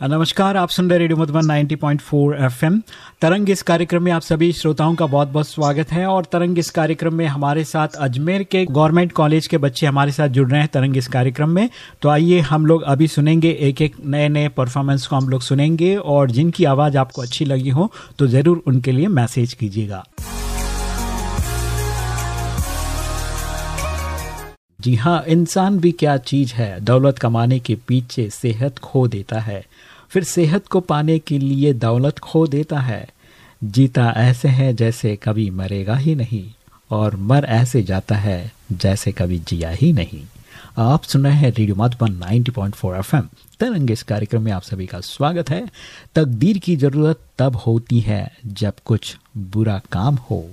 नमस्कार, आप सुन रहे रेडियो मधुबन 90.4 एफएम। तरंग इस कार्यक्रम में आप सभी श्रोताओं का बहुत बहुत स्वागत है और तरंग इस कार्यक्रम में हमारे साथ अजमेर के गवर्नमेंट कॉलेज के बच्चे हमारे साथ जुड़ रहे हैं तरंग इस कार्यक्रम में। तो आइए हम लोग अभी सुनेंगे एक एक नए नए परफॉर्मेंस को हम लोग सुनेंगे और जिनकी आवाज़ आपको अच्छी लगी हो तो ज़रूर उनके लिए मैसेज कीजिएगा। जी हाँ इंसान भी क्या चीज़ है? दौलत कमाने के पीछे सेहत खो देता है। फिर सेहत को पाने के लिए दौलत खो देता है। जीता ऐसे है जैसे कभी मरेगा ही नहीं, और मर ऐसे जाता है जैसे कभी जिया ही नहीं। आप सुन रहे हैं रेडियो मधुबन 90.4 एफएम। तरंग इस कार्यक्रम में आप सभी का स्वागत है। तकदीर की ज़रूरत तब होती है जब कुछ बुरा काम हो,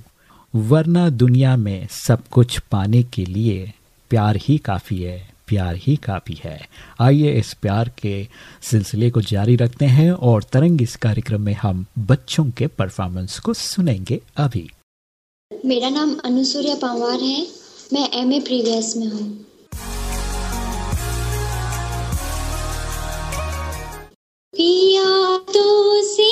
वरना दुनिया में सब कुछ पाने के लिए प्यार ही काफ़ी है। प्यार ही काफ़ी है। आइए इस प्यार के सिलसिले को जारी रखते हैं और तरंग इस कार्यक्रम में हम बच्चों के परफॉर्मेंस को सुनेंगे अभी। मेरा नाम अनुसूर्या पंवार है। मैं एम ए प्रीवियस में हूँ। पिया तो से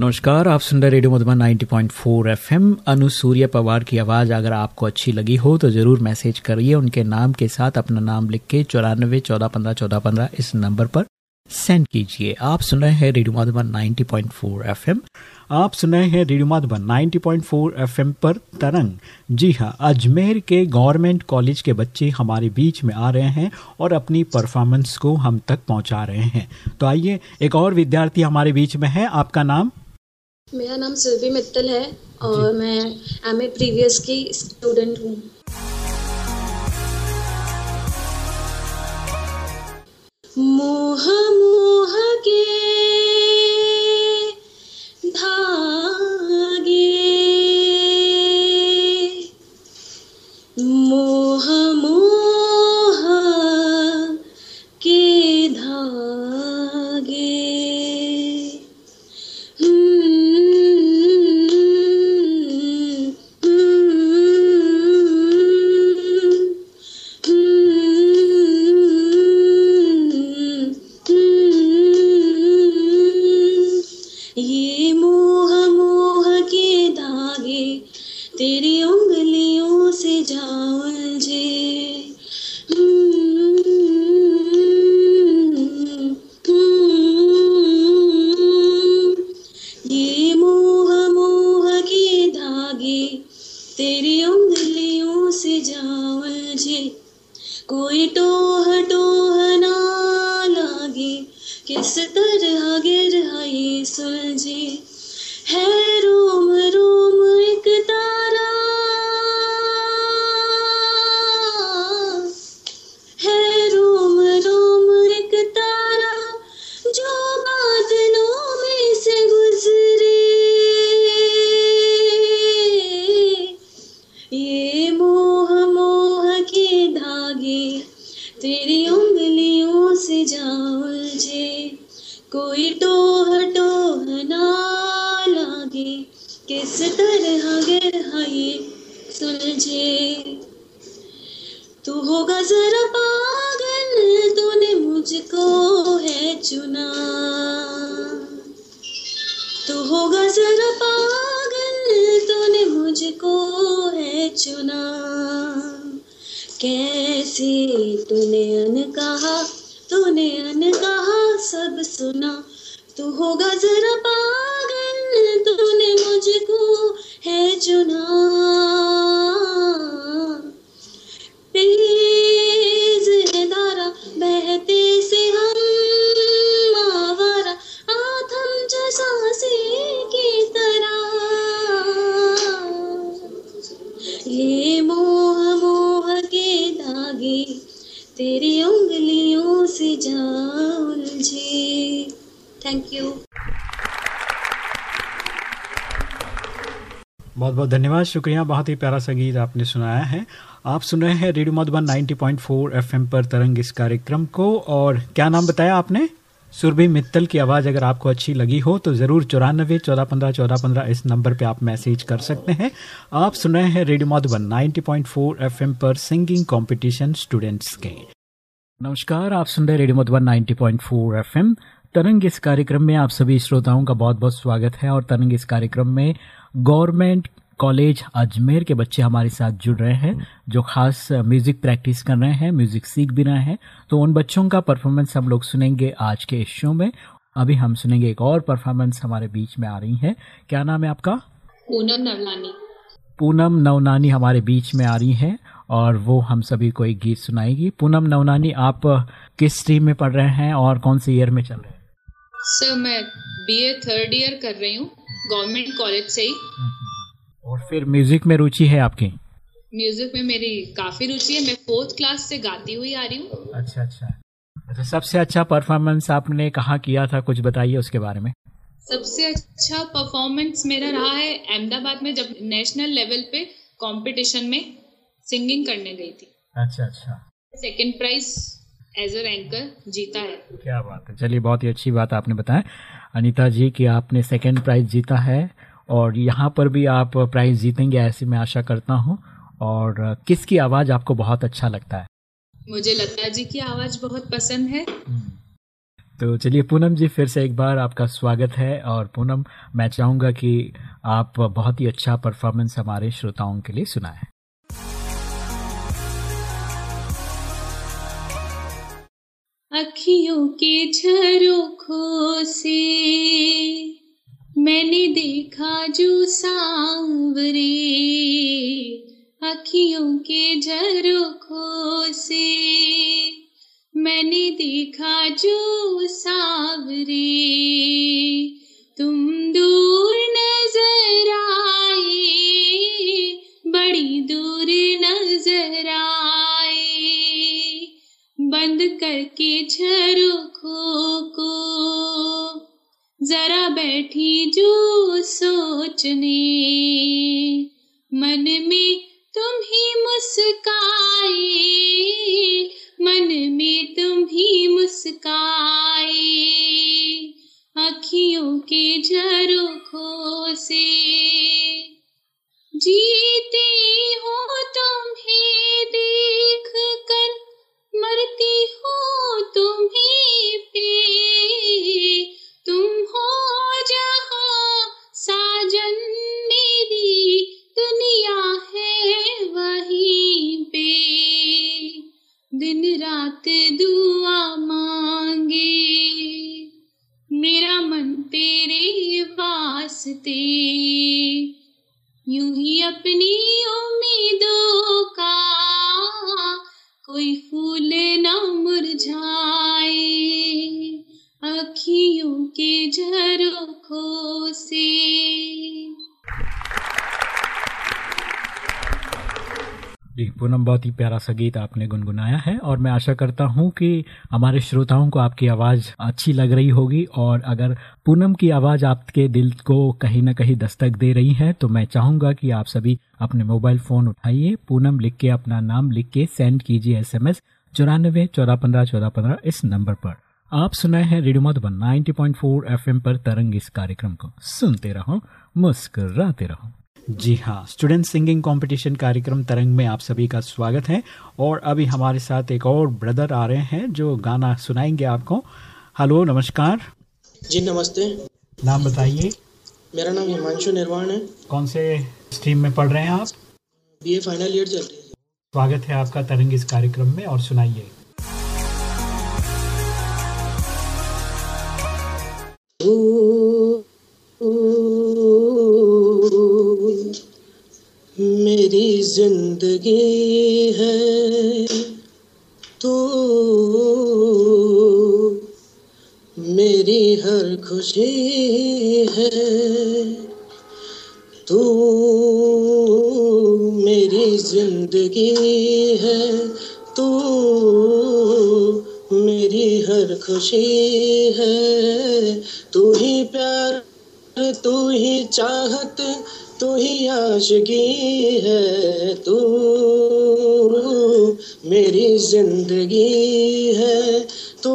नमस्कार, आप सुन रहे रेडियो मधुबन 90.4 एफएम। अनुसूर्य पवार की आवाज़ अगर आपको अच्छी लगी हो तो ज़रूर मैसेज करिए। उनके नाम के साथ अपना नाम लिख के चौरानवे चौदह पंद्रह चौदह पंद्रह इस नंबर पर सेंड कीजिए। आप सुन रहे हैं रेडियो मधुबन 90.4 पॉइंट आप सुन रहे हैं रेडियो मधुबन 90.4 एफएम पर तरंग। जी हाँ अजमेर के गवर्नमेंट कॉलेज के बच्चे हमारे बीच में आ रहे हैं और अपनी परफॉर्मेंस को हम तक पहुँचा रहे हैं। तो आइए, एक और विद्यार्थी हमारे बीच में है। आपका नाम? मेरा नाम सुरभि मित्तल है और मैं एम ए प्रीवियस की स्टूडेंट हूँ। मोह मोह के धागे तेरी उंगलियों से जा। थैंक यू बहुत बहुत धन्यवाद। शुक्रिया, बहुत ही प्यारा संगीत आपने सुनाया है। आप सुन रहे हैं रेडियो मधुबन 90.4 एफएम पर तरंग इस कार्यक्रम को। और क्या नाम बताया आपने? सुरभि मित्तल की आवाज़ अगर आपको अच्छी लगी हो तो ज़रूर चौरानबे चौदह पंद्रह चौदह पंद्रह इस नंबर पे आप मैसेज कर सकते हैं। आप सुन रहे हैं रेडियो मधुबन 90.4 एफएम पर सिंगिंग कंपटीशन स्टूडेंट्स के। नमस्कार, आप सुन रहे हैं रेडियो मधुबन 90.4 एफएम। तरंग इस कार्यक्रम में आप सभी श्रोताओं का बहुत बहुत स्वागत है और तरंग इस कार्यक्रम में गवर्नमेंट कॉलेज अजमेर के बच्चे हमारे साथ जुड़ रहे हैं जो खास म्यूज़िक प्रैक्टिस कर रहे हैं म्यूज़िक सीख भी रहे हैं। तो उन बच्चों का परफॉर्मेंस हम लोग सुनेंगे आज के इस शो में। अभी हम सुनेंगे एक और परफॉर्मेंस हमारे बीच में आ रही है। क्या नाम है आपका? पूनम नवलानी पूनम नवनानी हमारे बीच में आ रही हैं और वो हम सभी को एक गीत सुनाएगी। पूनम नवनानी आप किस स्ट्रीम में पढ़ रहे हैं और कौन से ईयर में चल रहे हैं? सर मैं बीए थर्ड ईयर कर रही हूँ गवर्नमेंट कॉलेज से ही। और फिर म्यूज़िक में रुचि है आपकी? म्यूज़िक में मेरी काफ़ी रुचि है। मैं फोर्थ क्लास से गाती हुई आ रही हूँ। अच्छा अच्छा। अच्छा सबसे अच्छा परफॉर्मेंस आपने कहाँ किया था? कुछ बताइए उसके बारे में। सबसे अच्छा परफॉर्मेंस मेरा रहा है अहमदाबाद में जब नेशनल लेवल पे कंपटीशन में सिंगिंग करने गई थी। अच्छा अच्छा। Second prize as a ranker जीता है। क्या बात है। चलिए बहुत ही अच्छी बात आपने बताया। अनीता जी कि आपने सेकंड प्राइज जीता है। और यहाँ पर भी आप प्राइज जीतेंगे ऐसी मैं आशा करता हूँ। और किसकी आवाज़ आपको बहुत अच्छा लगता है? मुझे लता जी की आवाज़ बहुत पसंद है। तो चलिए पूनम जी फिर से एक बार आपका स्वागत है। और पूनम मैं चाहूँगा कि आप बहुत ही अच्छा परफॉर्मेंस हमारे श्रोताओं के लिए सुनाएँ। अखियों के झरोखों से मैंने देखा जो सांवरे, अखियों के झरोखों से। मैंने देखा जो सांवरे, तुम दूर नज़र आए, बड़ी दूर नज़र आए। बंद करके झरोखों को जरा बैठी जो सोचने। मन में तुम ही मुस्काए, मन में तुम ही मुस्काए। अखियों के झरोखों से जीते हो तुम ही देख कर मरती हो तुम दिन रात दुआ मांगे। मेरा मन तेरे वास्ते। यूँ ही अपनी उम्मीदों का कोई फूल न मुरझाए। अखियों के झरोखों से जी, पूनम, बहुत ही प्यारा सा गीत आपने गुनगुनाया है और मैं आशा करता हूँ कि हमारे श्रोताओं को आपकी आवाज़ अच्छी लग रही होगी और अगर पूनम की आवाज़ आपके दिल को कहीं ना कहीं दस्तक दे रही है तो मैं चाहूँगा कि आप सभी अपने मोबाइल फ़ोन उठाइए, पूनम लिख के अपना नाम लिख के सेंड कीजिए एस एम एस चौरानबे चौदह पंद्रह चौदह पंद्रह इस नंबर पर। आप सुनाए हैं रेडियो मधुबन 90.4 एफएम पर तरंग इस कार्यक्रम को। सुनते रहो, मुस्कराते रहो। जी हाँ स्टूडेंट सिंगिंग कंपटीशन कार्यक्रम तरंग में आप सभी का स्वागत है। और अभी हमारे साथ एक और ब्रदर आ रहे हैं जो गाना सुनाएँगे आपको। हेलो नमस्कार। जी नमस्ते। नाम बताइए। मेरा नाम हिमांशु निर्वाण है। कौन से स्ट्रीम में पढ़ रहे हैं आप? बी ए फाइनल ईयर चल रही है। स्वागत है आपका तरंग इस कार्यक्रम में और सुनाइए। मेरी ज़िंदगी है। तू मेरी हर खुशी है। तू मेरी ज़िंदगी है। तू मेरी हर खुशी है। तू ही प्यार, तू ही चाहत तू ही आशगी है तू। मेरी ज़िंदगी है तू।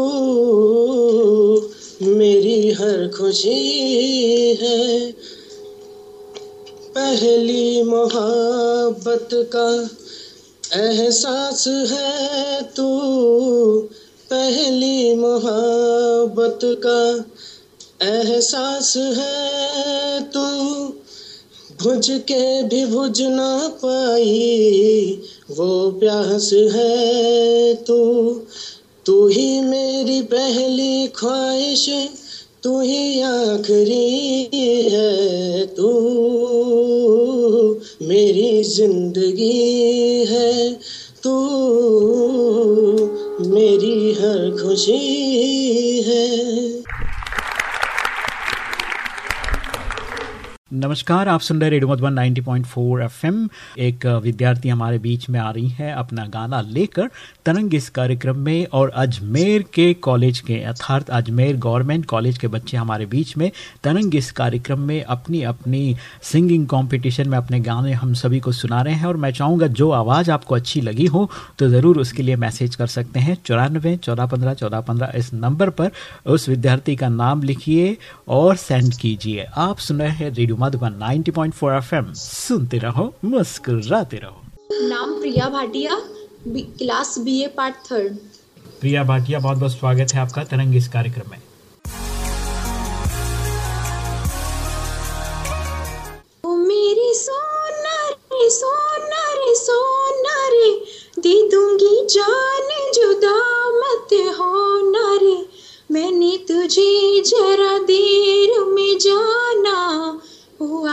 मेरी हर खुशी है। पहली मोहब्बत का एहसास है तू। पहली मोहब्बत का एहसास है तू। बुझ के भी बुझ ना पाई। वो प्यास है तू तू ही मेरी पहली ख्वाहिश तू ही आखिरी है तू। मेरी ज़िंदगी है तू, मेरी हर खुशी है। नमस्कार, आप सुन रहे radio Madhuban ninety point 90.4 FM. एक विद्यार्थी हमारे बीच में आ रही है अपना गाना लेकर तरंग इस कार्यक्रम में और अजमेर के कॉलेज के, अर्थात अजमेर गवर्नमेंट कॉलेज के बच्चे हमारे बीच में तरंग इस कार्यक्रम में अपनी अपनी सिंगिंग कंपटीशन में अपने गाने हम सभी को सुना रहे हैं और मैं चाहूँगा जो आवाज़ आपको अच्छी लगी हो तो ज़रूर उसके लिए मैसेज कर सकते हैं चौरानबे चौदह पंद्रह चौदह पंद्रह इस नंबर पर। उस विद्यार्थी का नाम लिखिए और सेंड कीजिए। आप सुन रहे हैं रेडियो मधुबन 90.4 एफएम। सुनते रहो मुस्कुराते रहो। नाम Priya Bhatia class B A part third Priya Bhatia बहुत बहुत स्वागत है आपका तरंग इस कार्यक्रम में।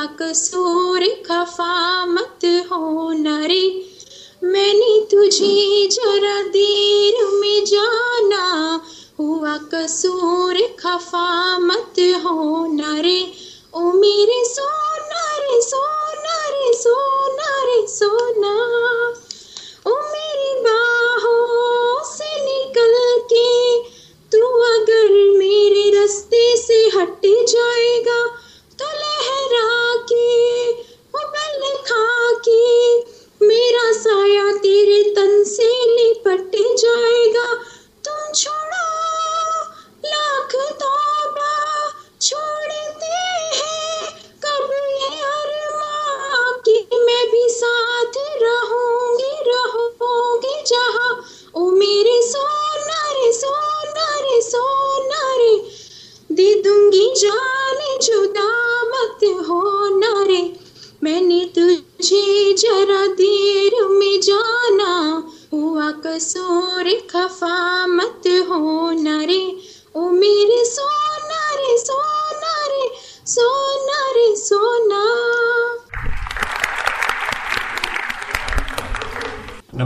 कसूर खफा मत होना रे मैंने तुझे जरा देर में जाना। हुआ कसूर खफा मत होना रे ओ मेरे सोना रे सोना रे सोना रे सोना ओ मेरी बाहों से निकल के तू अगर मेरे रास्ते से हट जाएगा तो लहरा लिपट जाएगा। तुम छोड़ो। लाख तौबा छोड़ते हैं। कब ये अरमां कि मैं भी साथ रहूँगी रहूँगी जहाँ। ओ मेरे सोना रे सोना रे सोना रे दे दूँगी जान जुदा मत होना रे मैंने तुझे जरा देर में जाना। हुआ कसूर खफा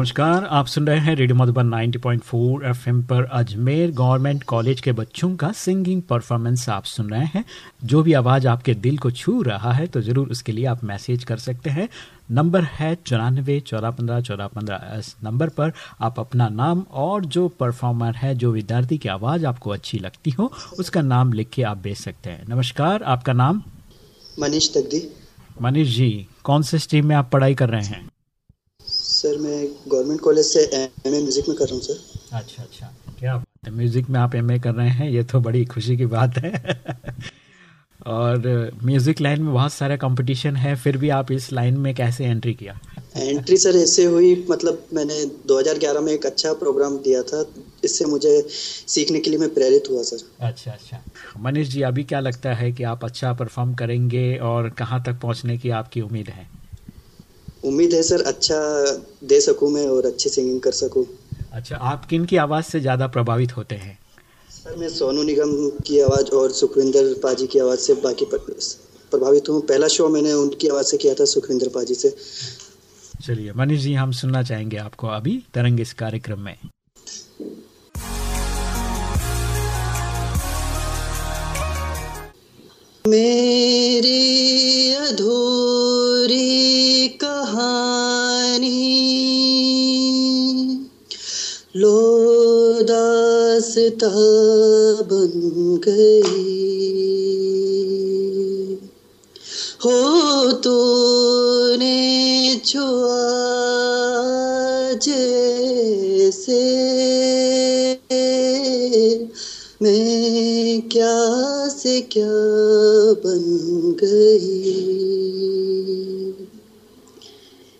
नमस्कार आप सुन रहे हैं रेडियो मधुबन 90.4 एफएम पर अजमेर गवर्नमेंट कॉलेज के बच्चों का सिंगिंग परफॉर्मेंस आप सुन रहे हैं। जो भी आवाज़ आपके दिल को छू रहा है तो ज़रूर उसके लिए आप मैसेज कर सकते हैं। नंबर है चौरानवे चौदह पंद्रह चौदह पंद्रह इस नंबर पर आप अपना नाम और जो परफॉर्मर है जो विद्यार्थी की आवाज़ आपको अच्छी लगती हो उसका नाम लिख के आप भेज सकते हैं। नमस्कार आपका नाम? मनीष तकदी। मनीष जी कौन से स्ट्रीम में आप पढ़ाई कर रहे हैं? सर मैं गवर्नमेंट कॉलेज से एम ए म्यूज़िक में कर रहा हूँ सर। अच्छा अच्छा। क्या बात म्यूज़िक में आप एमए कर रहे हैं ये तो बड़ी खुशी की बात है। और म्यूज़िक लाइन में बहुत सारा कंपटीशन है फिर भी आप इस लाइन में कैसे एंट्री किया? एंट्री सर ऐसे हुई मतलब मैंने 2011 में एक अच्छा प्रोग्राम दिया था इससे मुझे सीखने के लिए मैं प्रेरित हुआ सर। अच्छा अच्छा। मनीष जी अभी क्या लगता है कि आप अच्छा परफॉर्म करेंगे और कहाँ तक पहुँचने की आपकी उम्मीद है? उम्मीद है सर अच्छा दे सकूँ मैं और अच्छी सिंगिंग कर सकूँ। अच्छा आप किन की आवाज़ से ज़्यादा प्रभावित होते हैं? सर मैं सोनू निगम की आवाज़ और सुखविंदर पाजी की आवाज़ से बाकी प्रभावित हूँ। पहला शो मैंने उनकी आवाज़ से किया था सुखविंदर पाजी से। चलिए मनीष जी हम सुनना चाहेंगे आपको अभी तरंग इस कार्यक्रम में। मेरी अधूरी कहानी। लो दासता बन गई। हो तूने छुआ जैसे मैं क्या से क्या बन गई?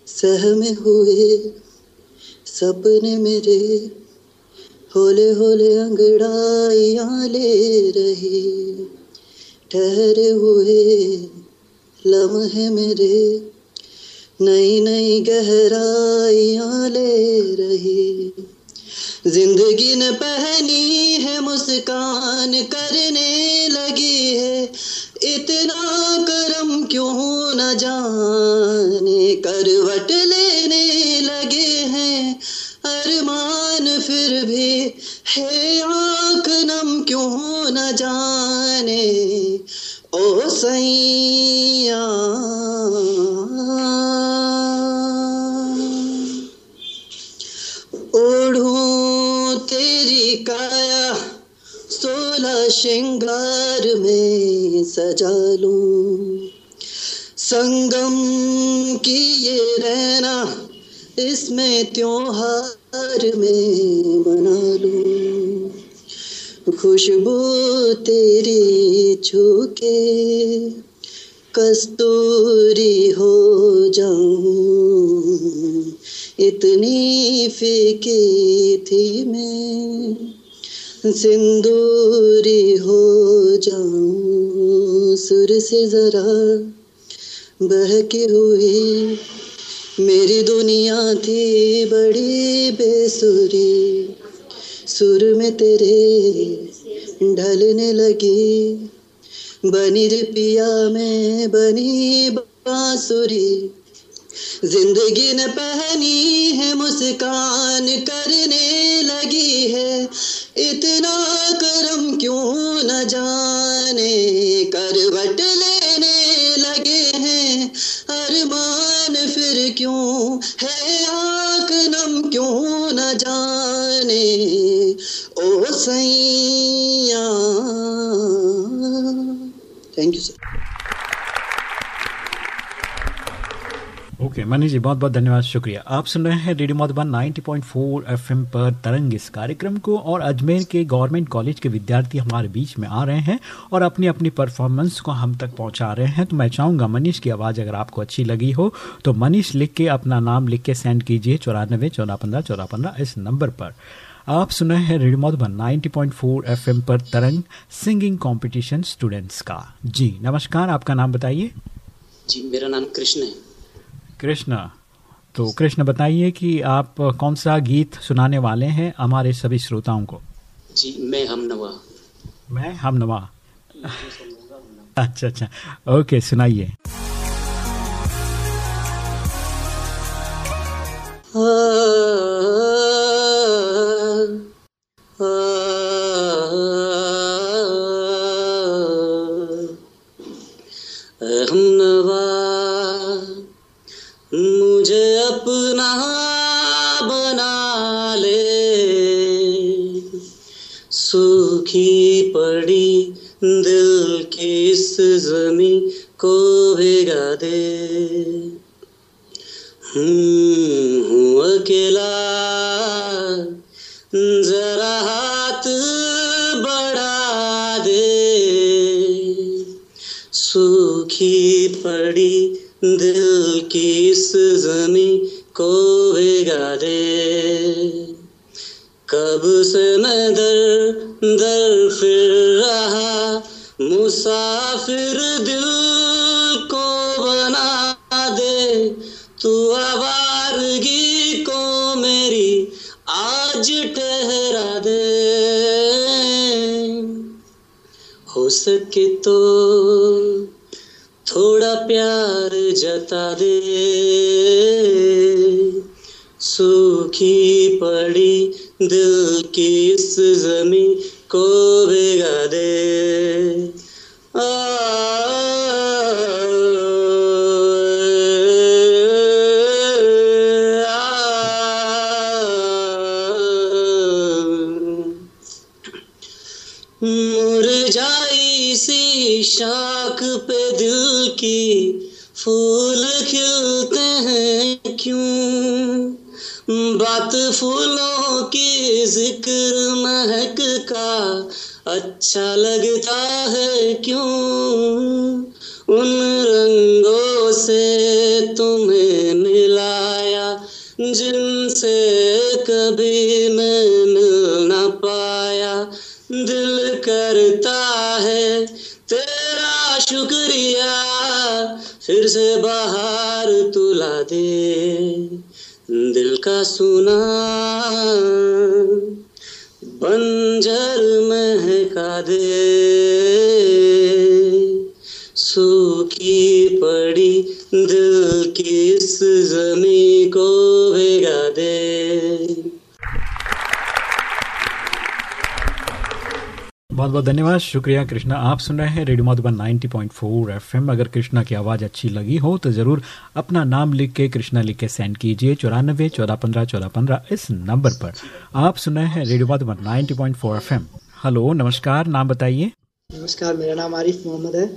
सहमे हुए सपने मेरे होले होले अंगड़ाइयाँ ले रही। ठहरे हुए लम्हे मेरे नई नई गहराइयाँ ले रही। ज़िंदगी ने पहनी है मुस्कान करने लगी है। इतना करम क्यों न जाने, करवट लेने लगे हैं। अरमान फिर भी है आँख नम क्यों न जाने। ओ सैया काया सोलह श्रृंगार में सजा लूँ। संगम की ये रहना, इसमें त्योहार में मना लूँ। खुशबू तेरी छूके, कस्तूरी हो जाऊँ। इतनी फीकी थी मैं, सिंदूरी हो जाऊँ सुर से जरा, बहकी हुई मेरी दुनिया थी बड़ी बेसुरी, सुर में तेरे ढलने लगी, बनी रिपिया में बनी बांसुरी ज़िंदगी ने पहनी है मुस्कान करने लगी है। इतना करम क्यों न जाने? करवट लेने लगे हैं। अरमान फिर क्यों है? आँख नम क्यों न जाने? ओ सैया। Thank you sir okay Manish ji बहुत बहुत धन्यवाद, शुक्रिया। आप सुन रहे हैं रेडियो मधुबन 90.4 एफएम पर तरंग इस कार्यक्रम को और अजमेर के गवर्नमेंट कॉलेज के विद्यार्थी हमारे बीच में आ रहे हैं और अपनी अपनी परफॉर्मेंस को हम तक पहुँचा रहे हैं। तो मैं चाहूँगा मनीष की आवाज़ अगर आपको अच्छी लगी हो तो मनीष लिख के अपना नाम लिख के सेंड कीजिए चौरानबे चौदह पंद्रह चौदह इस नंबर पर। आप सुन रहे हैं रेडियो मधुबन 90.4 एफएम पर तरंग सिंगिंग कंपटीशन स्टूडेंट्स का। जी, नमस्कार, आपका नाम बताइए। जी, मेरा नाम कृष्ण है। कृष्ण तो कृष्ण बताइए कि आप कौन सा गीत सुनाने वाले हैं हमारे सभी श्रोताओं को? जी मैं हम नवा। मैं हम नवा। अच्छा अच्छा। ओके सुनाइए। हम हम्म, पड़ी दिल की इस जमी को भिगा दे। हूँ अकेला, जरा हाथ बढ़ा दे। सूखी पड़ी दिल की इस जमी को भिगा दे। कब से मैं दर दर फिर रहा? मुसाफिर दिल को बना दे। तू आवारगी को मेरी आज ठहरा दे। हो सके तो थोड़ा प्यार जता दे। सूखी पड़ी दिल की इस जमी को भिगा दे। आ, अच्छा लगता है क्यों? उन रंगों से तुम्हें मिलाया, जिनसे कभी मैं मिल न पाया। दिल करता है तेरा शुक्रिया, फिर से बाहर तुला दे। दिल का सुना बंजर महका दे। सूखी पड़ी दिल की इस जमी को भिगा दे। बहुत बहुत धन्यवाद। शुक्रिया कृष्णा। आप सुन रहे हैं रेडियो मधुबन 90.4 एफएम। अगर कृष्णा की आवाज़ अच्छी लगी हो तो ज़रूर अपना नाम लिख के कृष्णा लिख के सेंड कीजिए चौरानबे चौदह पंद्रह चौदह पंद्रह इस नंबर पर। आप सुन रहे हैं रेडियो मधुबन 90.4 एफएम। हेलो नमस्कार। नाम बताइए। नमस्कार मेरा नाम आरिफ मोहम्मद है।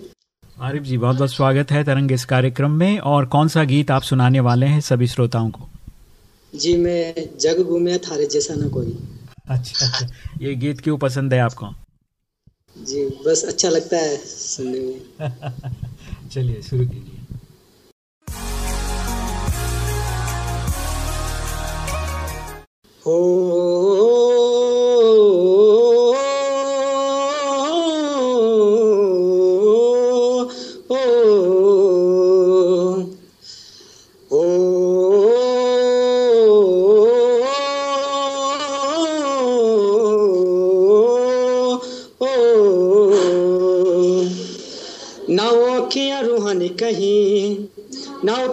आरिफ जी बहुत बहुत स्वागत है तरंग इस कार्यक्रम में। और कौन सा गीत आप सुनाने वाले हैं सभी श्रोताओं को? जी मैं जग घूमे थारे जैसा ना कोई। अच्छा अच्छा। ये गीत क्यों पसंद है आपको? जी बस अच्छा लगता है सुनने में। चलिए शुरू कीजिए। हो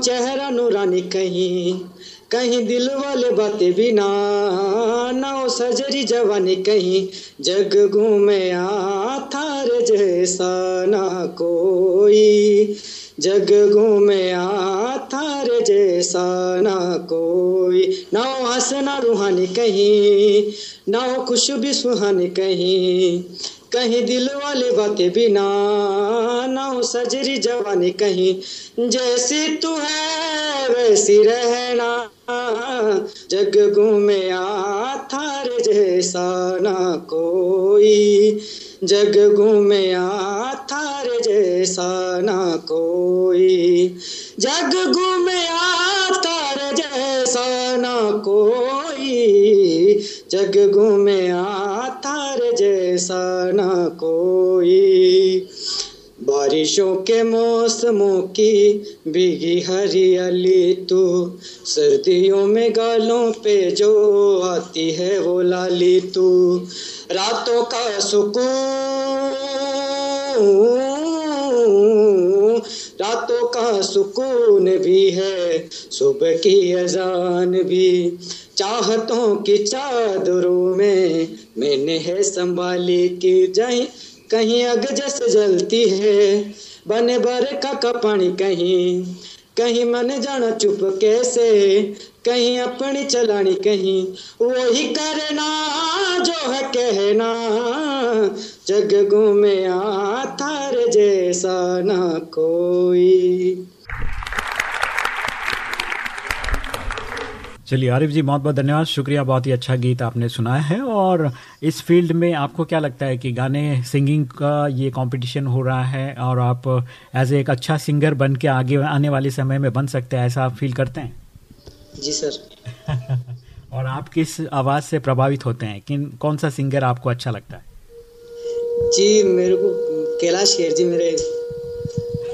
चेहरा नूरानी कहीं कहीं दिल वाले बातें भी ना ना वो सजरी जवानी कहीं। जग घूमे थार जैसा ना कोई, जग घूमे थार जैसा ना कोई। ना हंसना रूहानी कहीं, ना खुश भी सुहानी कहीं। कहीं दिल वाली बातें बिना ना हो सजरी जवानी कहीं। जैसी तू है, वैसी रहना जग घूमे थार जैसा ना कोई। जग घूमे थार जैसा ना कोई। जग घूमे थार जैसा ना कोई। जग घूमे थार जैसा ना कोई। बारिशों के मौसमों की भीगी हरियाली तू सर्दियों में गालों पे जो आती है वो लाली तू। रातों का सुकून, रातों का सुकून भी है, सुबह की अजान भी। चाहतों की चादरों में मैंने है संभाली की जाए, कहीं अग जस जलती है। बने बर का कपानी कहीं कहीं मन जाना चुप कैसे, कहीं अपनी चलानी कहीं। वही करना जो है कहना जग घूमे थार जैसा ना कोई। चलिए आरिफ जी बहुत बहुत धन्यवाद। शुक्रिया बहुत ही अच्छा गीत आपने सुनाया है और इस फ़ील्ड में आपको क्या लगता है कि गाने सिंगिंग का ये कंपटीशन हो रहा है और आप एज एक अच्छा सिंगर बन के आगे आने वाले समय में बन सकते हैं ऐसा आप फील करते हैं? जी सर। और आप किस आवाज़ से प्रभावित होते हैं? किन कौन सा सिंगर आपको अच्छा लगता है? जी मेरे को कैलाश खेर जी मेरे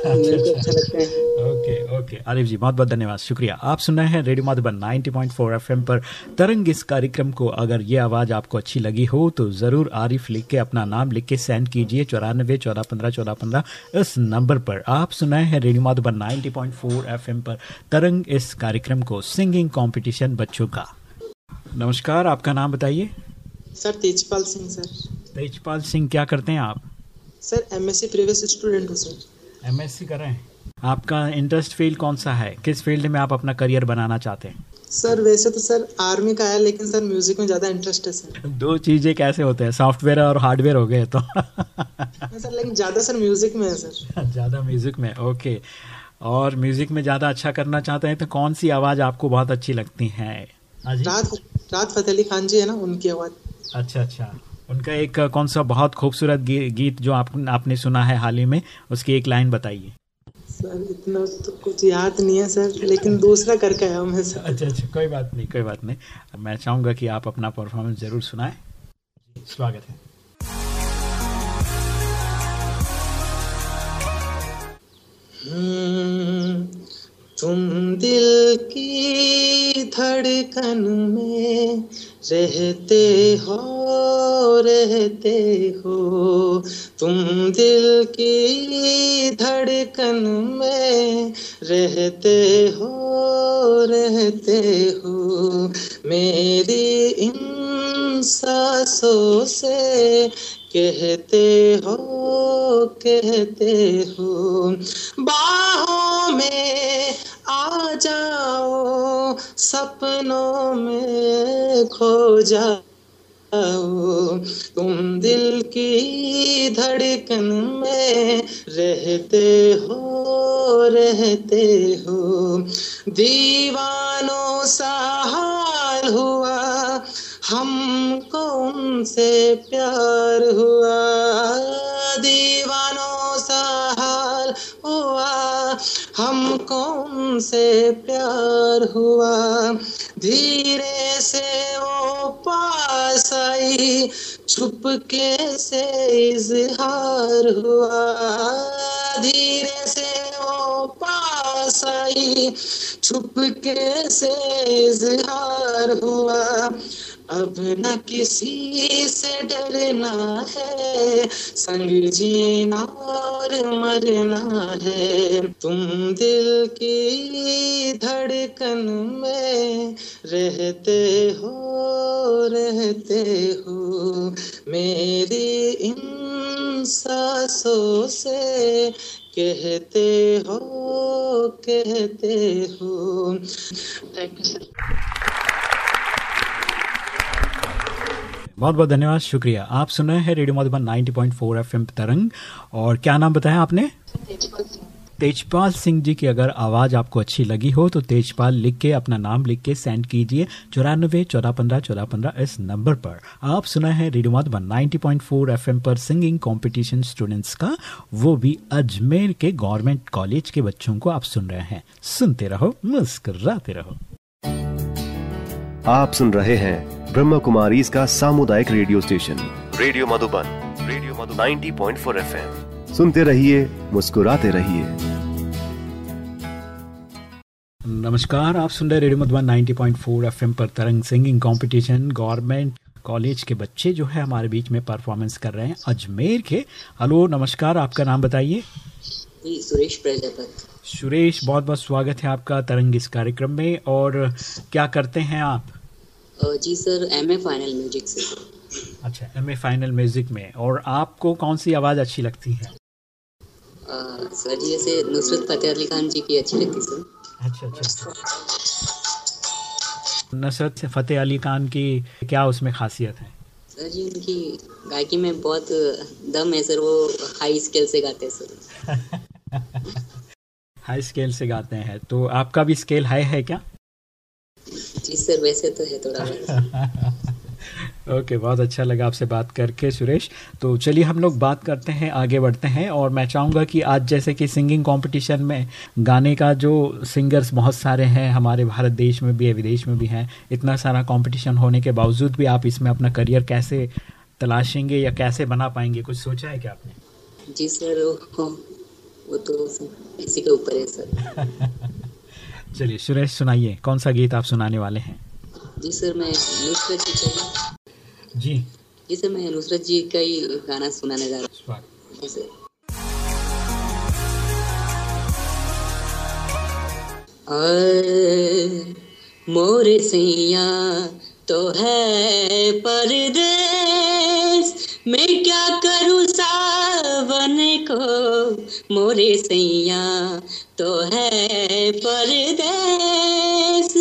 मेरे को अच्छा। लगता है। ओके आरिफ जी बहुत बहुत धन्यवाद शुक्रिया। आप सुन रहे हैं रेडियो मधुबन 90.4 एफएम पर। तरंग इस कार्यक्रम को अगर ये आवाज़ आपको अच्छी लगी हो तो ज़रूर आरिफ लिख के अपना नाम लिख के सेंड कीजिए चौरानबे चौदह पंद्रह चौदह पंद्रह इस नंबर पर। आप सुनाए हैं रेडियो मधुबन 90.4 एफएम पर। तरंग इस कार्यक्रम को सिंगिंग कॉम्पिटिशन बच्चों का। नमस्कार आपका नाम बताइए। Sir Tejpal Singh sir. Tejpal Singh क्या करते हैं आप? सर एमएससी प्रीवियस स्टूडेंट हूँ सर। एमएससी कर रहे हैं? आपका इंटरेस्ट फ़ील्ड कौन सा है? किस फ़ील्ड में आप अपना करियर बनाना चाहते हैं? सर वैसे तो सर आर्मी का है लेकिन सर म्यूज़िक में ज़्यादा इंटरेस्ट है सर। दो चीज़ें कैसे होते हैं? सॉफ्टवेयर और हार्डवेयर हो गए तो। हाँ सर लेकिन ज़्यादा सर म्यूज़िक में है सर। ज़्यादा म्यूज़िक में ओके और म्यूज़िक में ज़्यादा अच्छा करना चाहते हैं तो कौन सी आवाज़ आपको बहुत अच्छी लगती है? हाँ रात रात फतेह अली खान जी है ना उनकी आवाज़। अच्छा अच्छा. उनका एक कौन सा बहुत खूबसूरत गी, गीत जो आप, आपने सुना है हाल ही में उसकी एक लाइन बताइए। सर इतना तो कुछ याद नहीं है सर लेकिन दूसरा करके आया मैं सर। अच्छा अच्छा कोई बात नहीं कोई बात नहीं। मैं चाहूँगा कि आप अपना परफॉर्मेंस ज़रूर सुनाएँ। स्वागत है। हम्म, तुम दिल की धड़कन में रहते हो रहते हो। तुम दिल की धड़कन में रहते हो रहते हो। मेरी इन सांसों से कहते हो कहते हो। बाहों में आ जाओ, सपनों में खो जाओ। तुम दिल की धड़कन में रहते हो रहते हो। दीवानों सा हाल हुआ, हमको उनसे प्यार हुआ। हमको से प्यार हुआ। धीरे से वो पास आई, छुपके से इजहार हुआ। धीरे से पास आई छुपके से इजहार हुआ। अब न किसी से डरना है, संग जीना और मरना है। तुम दिल की धड़कन में रहते हो रहते हो। मेरी इन सांसों से कहते हो कहते हो। थैंक यू सर बहुत बहुत धन्यवाद, शुक्रिया। आप सुन रहे हैं रेडियो मधुबन 90.4 एफएम तरंग। और क्या नाम बताया आपने? तेजपाल सिंह जी की अगर आवाज़ आपको अच्छी लगी हो तो तेजपाल लिख के, अपना नाम लिख के सेंड कीजिए चौरानबे चौदह पंद्रह चौदह पंद्रह इस नंबर पर। आप सुना है रेडियो मधुबन 90.4 एफएम पर सिंगिंग कंपटीशन स्टूडेंट्स का, वो भी अजमेर के गवर्नमेंट कॉलेज के बच्चों को आप सुन रहे हैं। सुनते रहो, मुस्कुराते रहो। आप सुन रहे हैं ब्रह्म कुमारी इसका सामुदायिक radio station, radio Madhuban radio Madhuban 90.4 FM. सुनते रहिए, मुस्कुराते रहिए। नमस्कार आप सुन रहे रेडियो मधुबन 90.4 एफएम पर तरंग सिंगिंग कंपटीशन। गवर्नमेंट कॉलेज के बच्चे जो है हमारे बीच में परफॉर्मेंस कर रहे हैं। अजमेर के। हेलो नमस्कार आपका नाम बताइए। सुरेश प्रजापत। सुरेश बहुत बहुत स्वागत है आपका तरंग इस कार्यक्रम में। और क्या करते हैं आप? जी sir M A final music से। अच्छा एम ए फाइनल म्यूज़िक में। और आपको कौन सी आवाज़ अच्छी लगती है? अ, सर जी जैसे नुसरत फतेह अली खान जी की अच्छी लगती सर। अच्छा अच्छा। नसरत फतेह अली खान की क्या उसमें खासियत है? सर जी उनकी गायकी में बहुत दम है सर वो हाई स्केल से गाते हैं सर। हाई स्केल से गाते हैं तो आपका भी स्केल हाई है क्या? जी जी सर वैसे तो है थोड़ा। ओके okay, बहुत अच्छा लगा आपसे बात करके सुरेश। तो चलिए हम लोग बात करते हैं आगे बढ़ते हैं और मैं चाहूँगा कि आज जैसे कि सिंगिंग कंपटीशन में गाने का जो सिंगर्स बहुत सारे हैं हमारे भारत देश में भी है विदेश में भी हैं इतना सारा कंपटीशन होने के बावजूद भी आप इसमें अपना करियर कैसे तलाशेंगे या कैसे बना पाएँगे कुछ सोचा है क्या आपने? जी सर वो, तो इसी के ऊपर है सर। चलिए सुरेश सुनाइए कौन सा गीत आप सुनाने वाले हैं? जी सर मैं जी। जी सर मैं नुसरत जी का ही गाना सुनाने जा रहा हूँ सर मोरे सैया तो है परदेश मैं क्या करूँ सावन को मोरे सैया तो है परदेश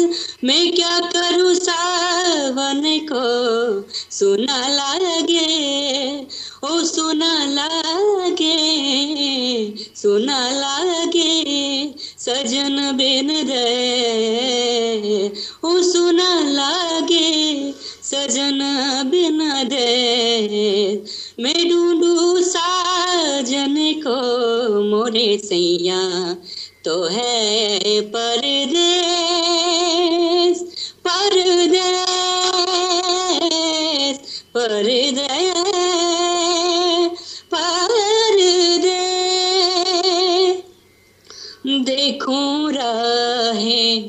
मैं क्या करूँ सावन को? सुना लागे, ओ सुना लागे सुना लागे, सजन बिन दे ओ सुना लागे, सजन बिन दे मैं ढूंढू साजन को, मोरे सैया तो है परदेश परदेश परदेश परदेश देखूँ राहे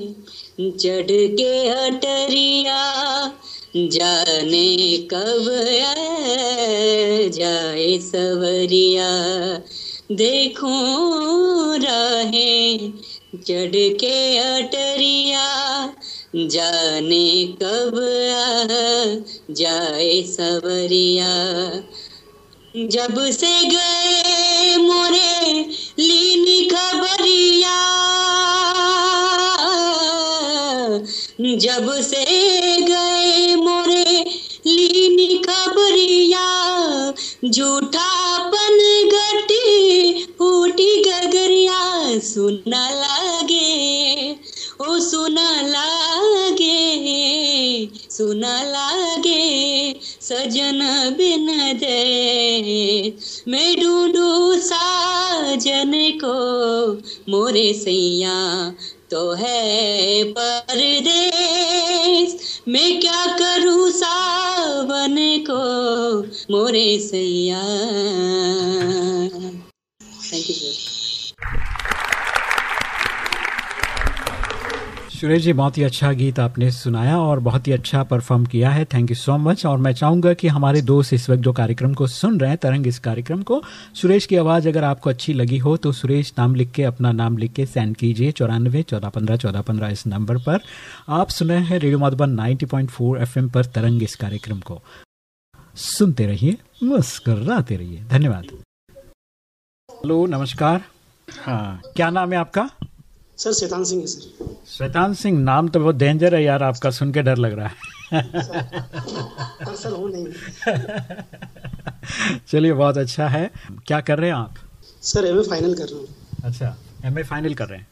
चढ़ के हटरिया, जाने कब जाए सवरिया। देखूँ राहे चढ़ के अटरिया, जाने कब जाए सवरिया जब से गए मोरे लीनी खबरिया, जब से गए मोरे लीनी खबरिया झूठापन गटी फूटी गगरिया सुना लागे, ओ सुना लागे सुना लागे, सजन बिन दे। मैं ढूंढू साजन को, मोरे सैया तो है परदेश मैं क्या करूँ सावन को? मोरे सैया। थैंक यू सुरेश जी, बहुत ही अच्छा गीत आपने सुनाया और बहुत ही अच्छा परफॉर्म किया है। थैंक यू सो मच और मैं चाहूँगा कि हमारे दोस्त इस वक्त जो कार्यक्रम को सुन रहे हैं, तरंग इस कार्यक्रम को, सुरेश की आवाज़ अगर आपको अच्छी लगी हो तो सुरेश नाम लिख के, अपना नाम लिख के सेंड कीजिए चौरानवे चौदह पंद्रह चौदह पंद्रह इस नंबर पर। आप सुन हैं रेडियो मधुबन नाइनटी पॉइंट पर तरंग इस कार्यक्रम को। सुनते रहिए, मुस्कराते रहिए। धन्यवाद। हेलो, नमस्कार। हाँ क्या नाम है आपका? सर शैतान सिंह है सर। शैतान सिंह नाम तो बहुत डेंजर है यार आपका सुन के डर लग रहा है। सर हो नहीं। चलिए बहुत अच्छा है। क्या कर रहे हैं आप? सर एमए फाइनल कर रहा हूँ। अच्छा एमए फाइनल कर रहे हैं।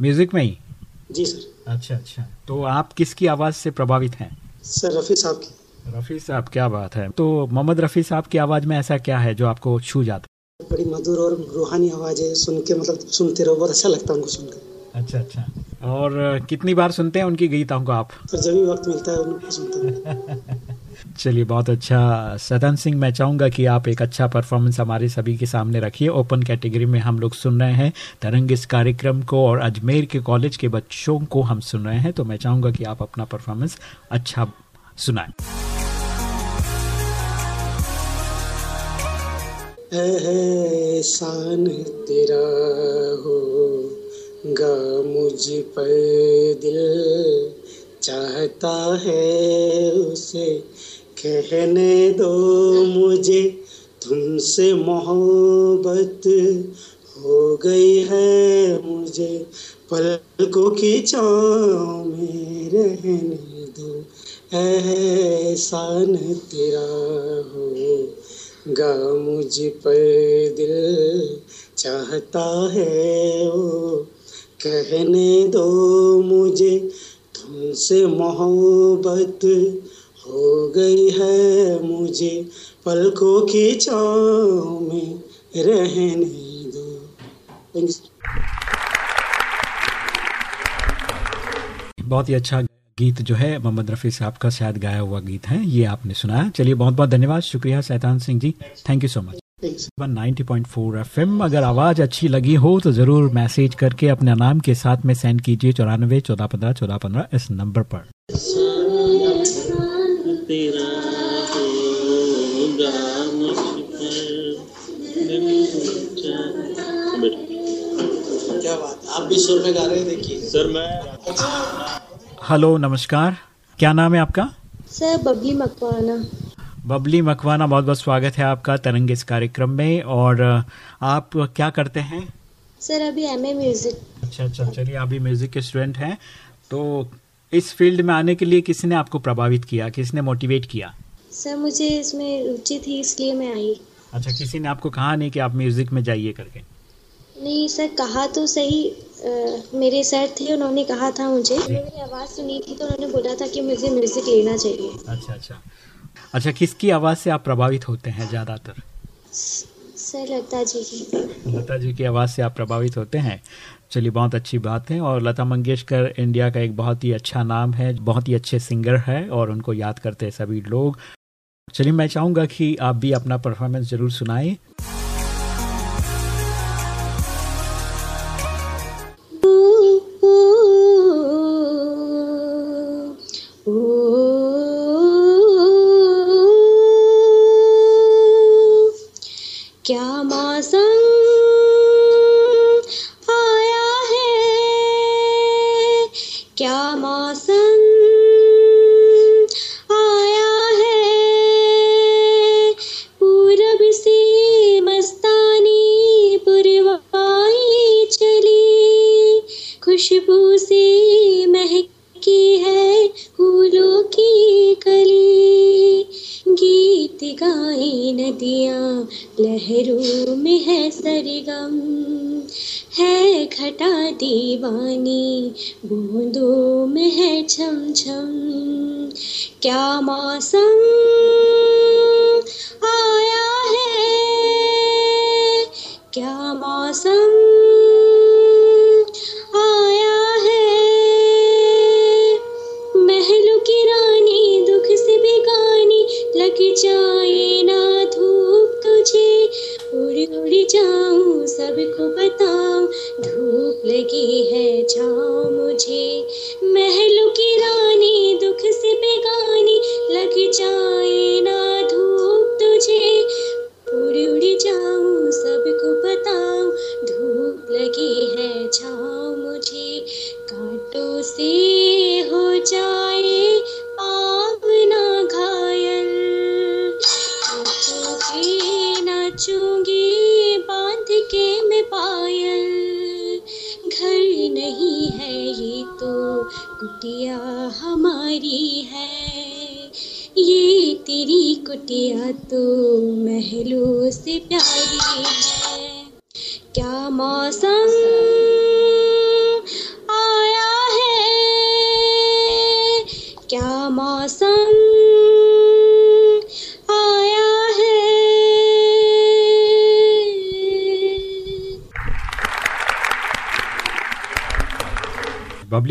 म्यूज़िक में ही? जी सर। अच्छा अच्छा। तो आप किसकी आवाज़ से प्रभावित हैं? सर रफ़ी साहब की। रफ़ी साहब क्या बात है। तो मोहम्मद रफ़ी साहब की आवाज़ में ऐसा क्या है जो आपको छू जाता बड़ी मधुर और रूहानी आवाज़ है सुन के मतलब सुनते रहो बहुत अच्छा लगता है उनको सुनकर। अच्छा अच्छा। और कितनी बार सुनते हैं उनकी गीताओं को आप? सर जब भी वक्त मिलता है उनको सुनता हूँ। चलिए बहुत अच्छा। सदन सिंह मैं चाहूँगा कि आप एक अच्छा परफॉर्मेंस हमारे सभी के सामने रखिए। ओपन कैटेगरी में हम लोग सुन रहे हैं तरंग इस कार्यक्रम को और अजमेर के कॉलेज के बच्चों को हम सुन रहे हैं। तो मैं चाहूँगा कि आप अपना परफॉर्मेंस अच्छा सुनाएँ। एहसान तेरा हो। गा मुझ पर दिल चाहता है उसे। कहने दो मुझे, तुमसे मोहब्बत हो गई है मुझे। पलकों की छाँव में रहने दो। एहसान तेरा हो। गा मुझ पर दिल चाहता है। वो कहने दो मुझे, तुमसे मोहब्बत हो गई है मुझे। पलकों की छाँव में रहने दो। बहुत ही अच्छा गीत जो है मोहम्मद रफ़ी साहब का शायद गाया हुआ गीत है ये आपने सुनाया चलिए बहुत बहुत धन्यवाद। शुक्रिया Saitan Singh ji. Thank you so much 90.4 FM अगर आवाज़ अच्छी लगी हो तो ज़रूर मैसेज करके अपने नाम के साथ में सेंड कीजिए चौरानवे चौदह पंद्रह चौदह पंद्रह इस नंबर पर। क्या बात आप भी सुर में गा रहे हैं देखिए। सर मैं हेलो नमस्कार। क्या नाम है आपका? सर बबली मकवाना। बबली मकवाना बहुत बहुत स्वागत है आपका तरंग इस कार्यक्रम में। और आप क्या करते हैं? सर अभी एमए म्यूज़िक अच्छा अच्छा चलिए अभी म्यूज़िक के स्टूडेंट हैं। तो इस फ़ील्ड में आने के लिए किसने आपको प्रभावित किया? किसने मोटिवेट किया? सर मुझे इसमें रुचि थी इसलिए मैं आई। अच्छा किसी ने आपको कहा नहीं कि आप म्यूज़िक में जाइए करके? नहीं सर कहा तो सही आ, मेरे सर थे उन्होंने कहा था मुझे। मेरी आवाज़ सुनी थी तो उन्होंने बोला था कि मुझे म्यूज़िक लेना चाहिए। अच्छा अच्छा। अच्छा किसकी आवाज़ से आप प्रभावित होते हैं ज़्यादातर? सर लता जी की। लता जी की आवाज़ से आप प्रभावित होते हैं? चलिए बहुत अच्छी बात है। और लता मंगेशकर इंडिया का एक बहुत ही अच्छा नाम है बहुत ही अच्छे सिंगर है और उनको याद करते हैं सभी लोग। चलिए मैं चाहूँगा कि आप भी अपना परफॉर्मेंस ज़रूर सुनाएँ। है छम छम। क्या मौसम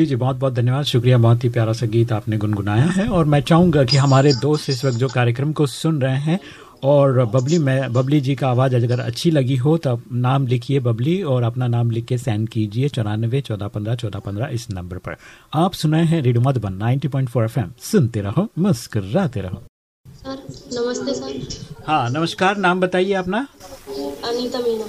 बबली जी बहुत बहुत धन्यवाद। शुक्रिया बहुत ही प्यारा सा गीत आपने गुनगुनाया है और मैं चाहूँगा कि हमारे दोस्त इस वक्त जो कार्यक्रम को सुन रहे हैं और बबली मैं बबली जी का आवाज़ अगर अच्छी लगी हो तो नाम लिखिए बबली और अपना नाम लिख के सेंड कीजिए चौरानवे चौदह पंद्रह चौदह पंद्रह इस नंबर पर। आप सुनाए हैं रेडियो मधुबन 90.4 पॉइंट फोर सुनते रहो मुस्कुराते रहो। सर नमस्ते सर। हाँ नमस्कार नाम बताइए अपना। अनीता मीना।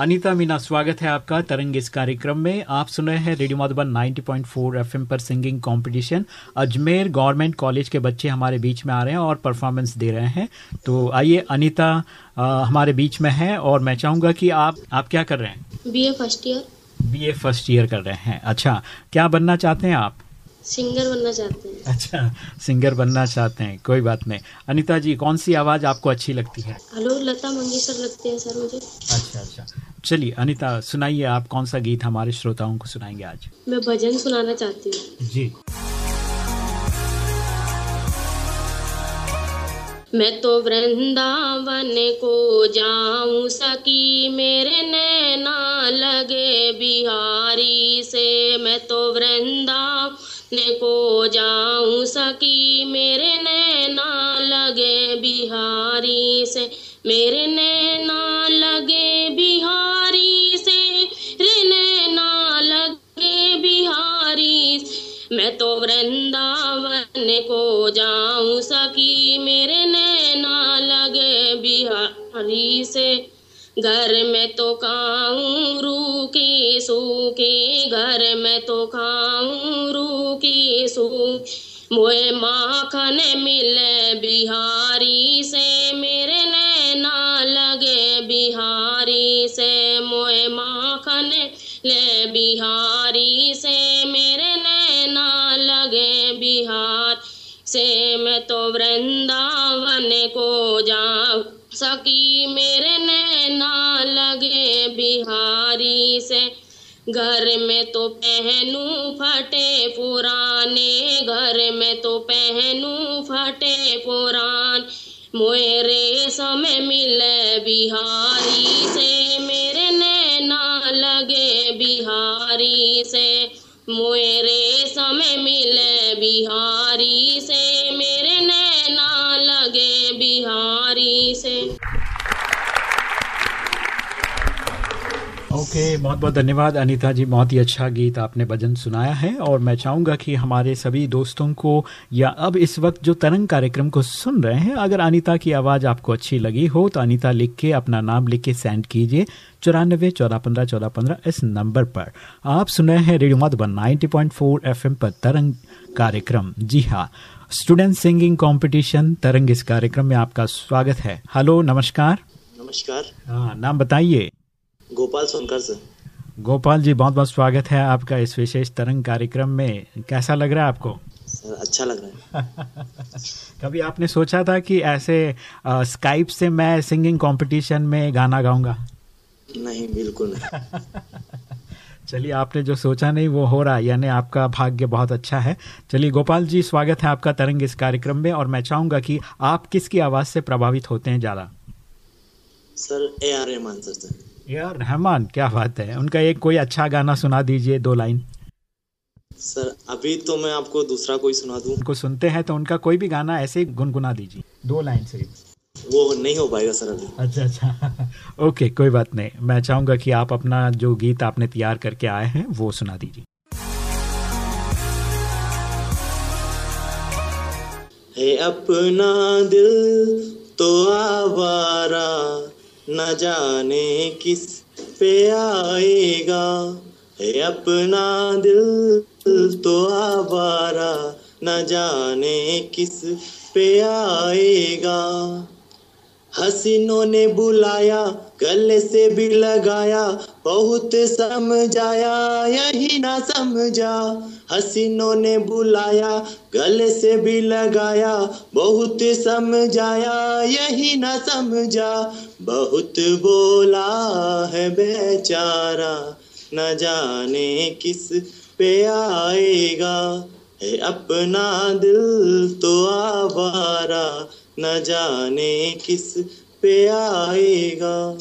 अनीता मीना स्वागत है आपका तरंग इस कार्यक्रम में। आप सुन रहे हैं रेडियो मधुबन 90.4 एफएम पर singing competition. Ajmer government college के बच्चे हमारे बीच में आ रहे हैं और परफॉर्मेंस दे रहे हैं। तो आइए अनीता हमारे बीच में है और मैं चाहूँगा कि आप आप क्या कर रहे हैं? BA first year BA first year कर रहे हैं। अच्छा क्या बनना चाहते हैं आप? सिंगर बनना चाहते हैं। अच्छा सिंगर बनना चाहते हैं कोई बात नहीं। अनीता जी कौन सी आवाज़ आपको अच्छी लगती है? हेलो लता मंगेशकर लगते हैं सर मुझे। अच्छा अच्छा। चलिए अनिता सुनाइए आप कौन सा गीत हमारे श्रोताओं को सुनाएँगे आज? मैं भजन सुनाना चाहती हूँ। जी। मैं तो वृंदावन को जाऊँ सकी मेरे नैना लगे बिहारी से। मैं तो वृंदावन को जाऊँ सकी मेरे नैना लगे बिहारी से। मेरे नैना लगे बिहारी से। रे नैना लगे बिहारी मैं तो वृंदावन को जाऊँ सकी मेरे नैना लगे बिहारी से। घर में तो खाऊं रूखी सूखी। घर में तो खाऊं रूखी सूखी। मोए माखन मिले बिहारी से, मेरे नैना लगे बिहारी से। मोए माखन ले बिहारी से, मेरे नैना लगे बिहार से। मैं तो वृंदावन को जाऊँ सकी से घर में तो पहनू फटे पुराने, घर में तो पहनू फटे पुरान। मोए समय मिले बिहारी से, मेरे नैना लगे बिहारी से। मोए समय मिले बिहारी से, मेरे नैना लगे बिहारी से। ओके okay, बहुत बहुत धन्यवाद। अनीता जी बहुत ही अच्छा गीत आपने भजन सुनाया है और मैं चाहूँगा कि हमारे सभी दोस्तों को या अब इस वक्त जो तरंग कार्यक्रम को सुन रहे हैं अगर अनीता की आवाज़ आपको अच्छी लगी हो तो अनीता लिख के अपना नाम लिख के सेंड कीजिए चौरानबे चौदह पंद्रह चौदह पंद्रह इस नंबर पर। आप सुन रहे हैं रेडियो मधुबन 90.4 एफएम पर तरंग कार्यक्रम। जी हाँ स्टूडेंट सिंगिंग कंपटीशन तरंग इस कार्यक्रम में आपका स्वागत है। हेलो नमस्कार। नमस्कार। हाँ नाम बताइए। गोपाल सोनकर से। गोपाल जी बहुत बहुत स्वागत है आपका इस विशेष तरंग कार्यक्रम में। कैसा लग रहा है आपको? सर अच्छा लग रहा है। कभी आपने सोचा था कि ऐसे स्काइप से मैं सिंगिंग कंपटीशन में गाना गाऊँगा? नहीं बिल्कुल नहीं। चलिए आपने जो सोचा नहीं वो हो रहा है। यानी आपका भाग्य बहुत अच्छा है। चलिए गोपाल जी स्वागत है आपका तरंग इस कार्यक्रम में और मैं चाहूँगा कि आप किसकी आवाज़ से प्रभावित होते हैं ज़्यादा? Sir A R Rahman sir यार रहमान क्या बात है? उनका एक कोई अच्छा गाना सुना दीजिए दो लाइन। सर अभी तो मैं आपको दूसरा कोई सुना दूँ। उनको सुनते हैं तो उनका कोई भी गाना ऐसे गुनगुना दीजिए। दो लाइन से। वो नहीं हो पाएगा सर अभी। अच्छा अच्छा। ओके कोई बात नहीं। मैं चाहूँगा कि आप अपना जो गीत आपने तैयार करके आए हैं वो सुना दीजिए। है अपना दिल तो आवारा न जाने किस पे आएगा। है अपना दिल तो आवारा, न जाने किस पे आएगा। हसीनों ने बुलाया, गले से भी लगाया, बहुत समझाया, यही ना समझा। हसीनों ने बुलाया, गले से भी लगाया, बहुत समझाया, यही ना समझा। बहुत बोला है बेचारा, न जाने किस पे आएगा। है अपना दिल तो आवारा, न जाने किस पे आएगा।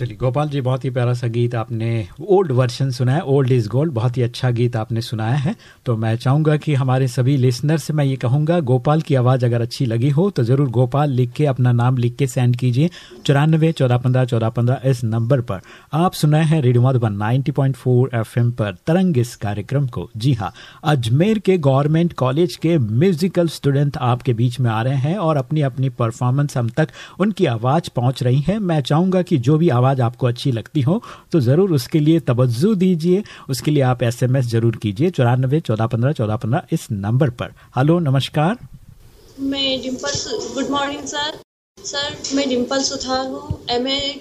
चलिए, गोपाल जी, बहुत ही प्यारा सा गीत आपने ओल्ड वर्जन सुना है ओल्ड इज़ गोल्ड बहुत ही अच्छा गीत आपने सुनाया है। तो मैं चाहूँगा कि हमारे सभी लिसनर से मैं ये कहूँगा, गोपाल की आवाज़ अगर अच्छी लगी हो तो ज़रूर गोपाल लिख के, अपना नाम लिख के सेंड कीजिए चौरानबे चौदह पंद्रह चौदह पंद्रह इस नंबर पर। आप सुनाए हैं radio Madhuban ninety point four F पर, तरंग इस कार्यक्रम को। जी हाँ अजमेर के गवर्नमेंट कॉलेज के म्यूजिकल स्टूडेंट आपके बीच में आ रहे हैं और अपनी अपनी परफॉर्मेंस हम तक उनकी आवाज़ पहुँच रही है। मैं चाहूँगा कि जो भी आवाज़ आपको अच्छी लगती हो तो ज़रूर उसके लिए तवज्जो दीजिए। उसके लिए आप एसएमएस ज़रूर कीजिए, चौरानबे, चौदह पंद्रह चौदह पंद्रह इस नंबर पर। हेलो, नमस्कार। मैं Dimple good morning, sir. Sir, मैं डिम्पल सुथार हूँ। एम ए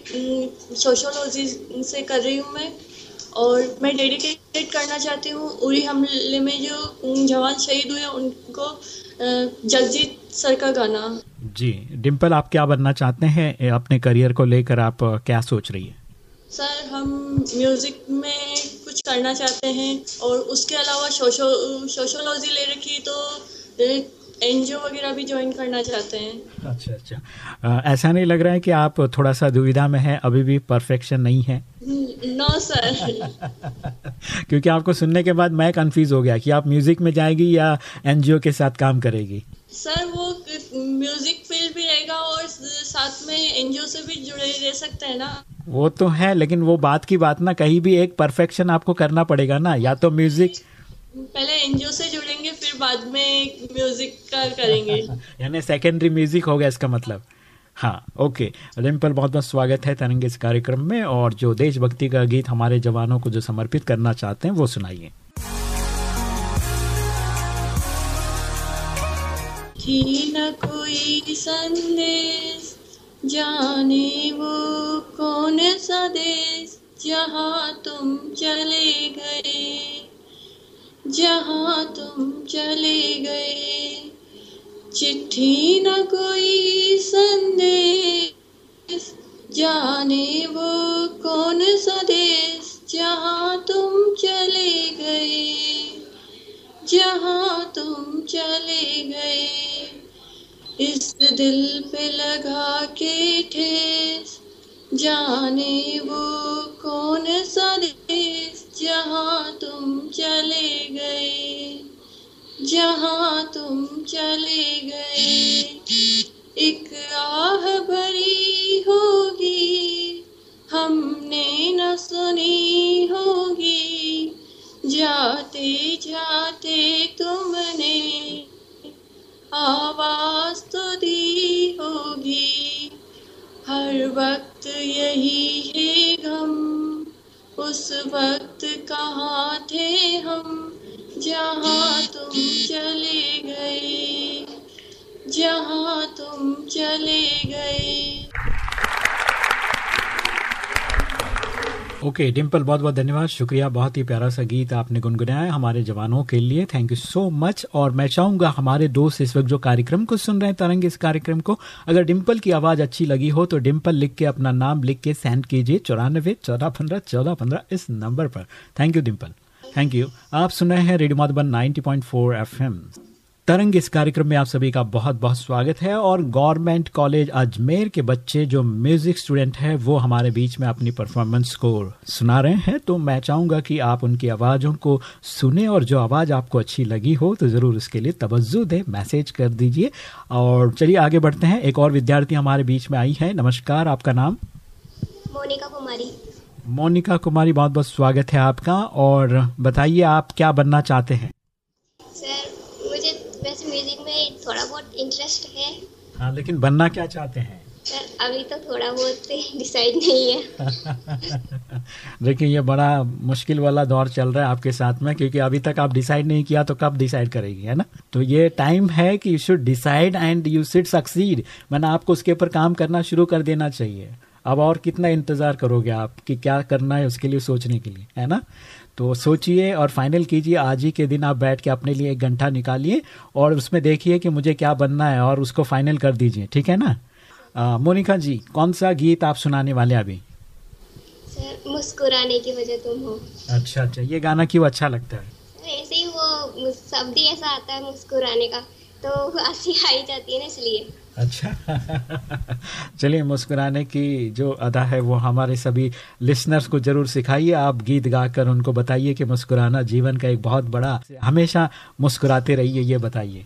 सोशोलॉजी से कर रही हूँ मैं। और मैं डेडिकेट करना चाहती हूँ। उरी हमले में जो जवान शहीद हुए उनको जगजीत सर का गाना। जी डिम्पल आप क्या बनना चाहते हैं? अपने करियर को लेकर आप क्या सोच रही है? सर हम म्यूज़िक में कुछ करना चाहते हैं और उसके अलावा सोशोलॉजी ले रखी तो एन वगैरह भी ज्वाइन करना चाहते हैं। अच्छा अच्छा। अ, ऐसा नहीं लग रहा है कि आप थोड़ा सा दुविधा में है अभी भी परफेक्शन नहीं है? नो सर क्योंकि आपको सुनने के बाद मैं कंफ्यूज हो गया कि आप म्यूज़िक में जाएगी या एनजीओ के साथ काम करेगी। सर वो म्यूज़िक फ़ील्ड भी रहेगा और साथ में एनजीओ से भी जुड़े रह सकते हैं ना। वो तो है लेकिन वो बात की बात ना कहीं भी एक परफेक्शन आपको करना पड़ेगा ना। या तो म्यूज़िक पहले एनजीओ से जुड़ेंगे फिर बाद में म्यूज़िक का करेंगे। यानी सेकेंडरी म्यूज़िक हो गया इसका मतलब। हाँ ओके डिम्पल बहुत बहुत स्वागत है तरंग इस कार्यक्रम में और जो देशभक्ति का गीत हमारे जवानों को जो समर्पित करना चाहते हैं वो सुनाइए। न कोई संदेश जाने वो कौन सा देश जहाँ तुम चले गए। जहाँ तुम चले गए, चिट्ठी न कोई संदेश, जाने वो कौन सा देश जहाँ तुम चले गए, जहाँ तुम चले गए। इस दिल पे लगा के ठेस, जाने वो कौन सा देश जहाँ तुम चले गए, जहाँ तुम चले गए, एक आह भरी होगी, हमने न सुनी होगी। जाते जाते तुमने आवाज़ तो दी होगी, हर वक्त यही है गम। उस वक्त कहा थे हम जहाँ तुम चले गए जहाँ तुम चले गए। ओके डिम्पल बहुत बहुत धन्यवाद। शुक्रिया, बहुत ही प्यारा सा गीत आपने गुनगुनाया हमारे जवानों के लिए। थैंक यू सो मच और मैं चाहूँगा हमारे दोस्त इस वक्त जो कार्यक्रम को सुन रहे हैं, तरंग इस कार्यक्रम को, अगर डिम्पल की आवाज़ अच्छी लगी हो तो डिम्पल लिख के अपना नाम लिख के सेंड कीजिए चौरानवे, चौदह पंद्रह चौदह पंद्रह इस नंबर पर। Thank you Dimple thank you आप सुन रहे हैं रेडियो मधुबन 90.4 एफएम। तरंग इस कार्यक्रम में आप सभी का बहुत बहुत स्वागत है और गवर्नमेंट कॉलेज अजमेर के बच्चे जो म्यूज़िक स्टूडेंट है वो हमारे बीच में अपनी परफॉर्मेंस को सुना रहे हैं। तो मैं चाहूँगा कि आप उनकी आवाज़ों को सुने और जो आवाज़ आपको अच्छी लगी हो तो ज़रूर उसके लिए तवज्जो दें मैसेज कर दीजिए। और चलिए आगे बढ़ते हैं। एक और विद्यार्थी हमारे बीच में आई है। नमस्कार आपका नाम? मोनिका कुमारी। मोनिका कुमारी बहुत बहुत स्वागत है आपका। और बताइए आप क्या बनना चाहते हैं? सर में थोड़ा बहुत इंटरेस्ट है। हाँ लेकिन बनना क्या चाहते हैं? सर अभी तो थोड़ा बहुत डिसाइड नहीं है। देखिए ये बड़ा मुश्किल वाला दौर चल रहा है आपके साथ में क्योंकि अभी तक आप डिसाइड नहीं किया तो कब डिसाइड करेगी है ना? तो ये टाइम है कि you should decide and you should succeed मैंने आपको उसके ऊपर काम करना शुरू कर देना चाहिए। अब और कितना इंतज़ार करोगे आप कि क्या करना है उसके लिए सोचने के लिए है ना? तो सोचिए और फाइनल कीजिए आज ही के दिन आप बैठ के अपने लिए एक घंटा निकालिए और उसमें देखिए कि मुझे क्या बनना है और उसको फाइनल कर दीजिए ठीक है ना? मोनिका जी कौन सा गीत आप सुनाने वाले अभी? मुस्कुराने की वजह तुम हो। अच्छा अच्छा ये गाना क्यों अच्छा लगता है? ऐसे ही वो शब्द ही ऐसा आता है मुस्कुराने का तो हँसी आई जाती है ना इसलिए। अच्छा। चलिए, मुस्कुराने की जो अदा है, वो हमारे सभी लिसनर्स को ज़रूर सिखाइए। आप गीत गाकर उनको बताइए कि मुस्कुराना जीवन का एक बहुत बड़ा, हमेशा मुस्कुराते रहिए, ये बताइए।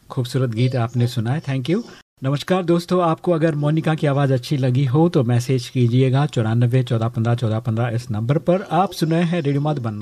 खूबसूरत गीत आपने सुना है। थैंक यू नमस्कार दोस्तों, आपको अगर मोनिका की आवाज़ अच्छी लगी हो तो मैसेज कीजिएगा चौरानबे चौदह पंद्रह चौदह पंद्रह इस नंबर पर। आप सुने हैं रेडियो मधुबन।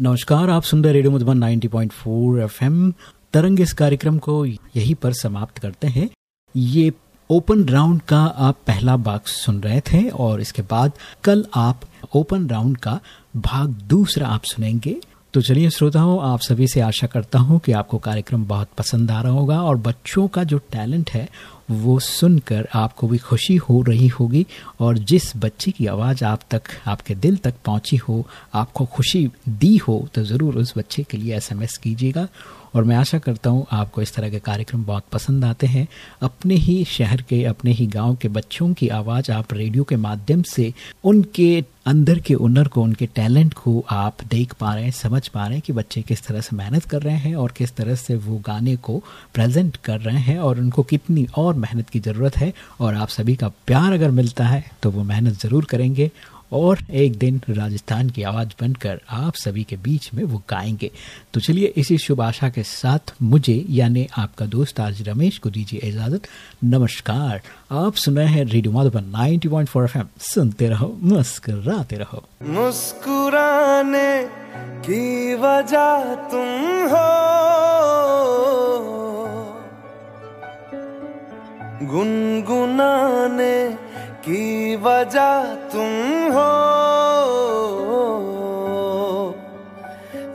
नमस्कार, आप सुन रहे रेडियो मधुबन 90.4 एफएम। तरंग इस कार्यक्रम को यहीं पर समाप्त करते हैं। ये ओपन राउंड का आप पहला भाग सुन रहे थे और इसके बाद कल आप ओपन राउंड का भाग दूसरा आप सुनेंगे। तो चलिए श्रोताओं, आप सभी से आशा करता हूँ कि आपको कार्यक्रम बहुत पसंद आ रहा होगा और बच्चों का जो टैलेंट है, वो सुनकर आपको भी खुशी हो रही होगी और जिस बच्चे की आवाज़ आप तक, आपके दिल तक पहुँची हो, आपको खुशी दी हो तो ज़रूर उस बच्चे के लिए एसएमएस कीजिएगा और मैं आशा करता हूँ आपको इस तरह के कार्यक्रम बहुत पसंद आते हैं। अपने ही शहर के, अपने ही गाँव के बच्चों की आवाज़ आप रेडियो के माध्यम से, उनके अंदर के उनर को, उनके टैलेंट को आप देख पा रहे हैं, समझ पा रहे हैं कि बच्चे किस तरह से मेहनत कर रहे हैं और किस तरह से वो गाने को प्रेजेंट कर रहे हैं और उनको कितनी और मेहनत की ज़रूरत है। और आप सभी का प्यार अगर मिलता है तो वो मेहनत ज़रूर करेंगे। और एक दिन राजस्थान की आवाज़ बनकर आप सभी के बीच में वो गाएँगे। तो चलिए इसी शुभ आशा के साथ मुझे यानी आपका दोस्त आज रमेश को दीजिए इजाज़त। नमस्कार। आप सुन रहे हैं रेडियो माधुबन 90.4 एफएम। सुनते रहो, मुस्कुराते रहो। मुस्कुराने की वजह तुम हो। गुनगुनाने की वजह तुम हो।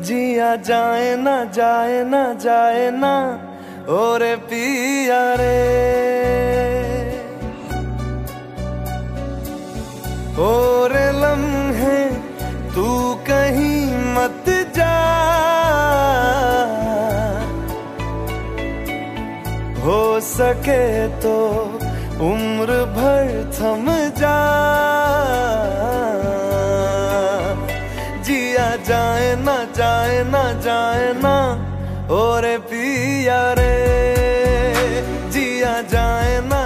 जिया जाए ना जाए ना जाए ना और पिया रे। और लम्हे, तू कहीं मत जा। हो सके तो उम्र भर थम जा। जिया जाए ना जाए ना जाए ना और पिया रे। जिया जाए ना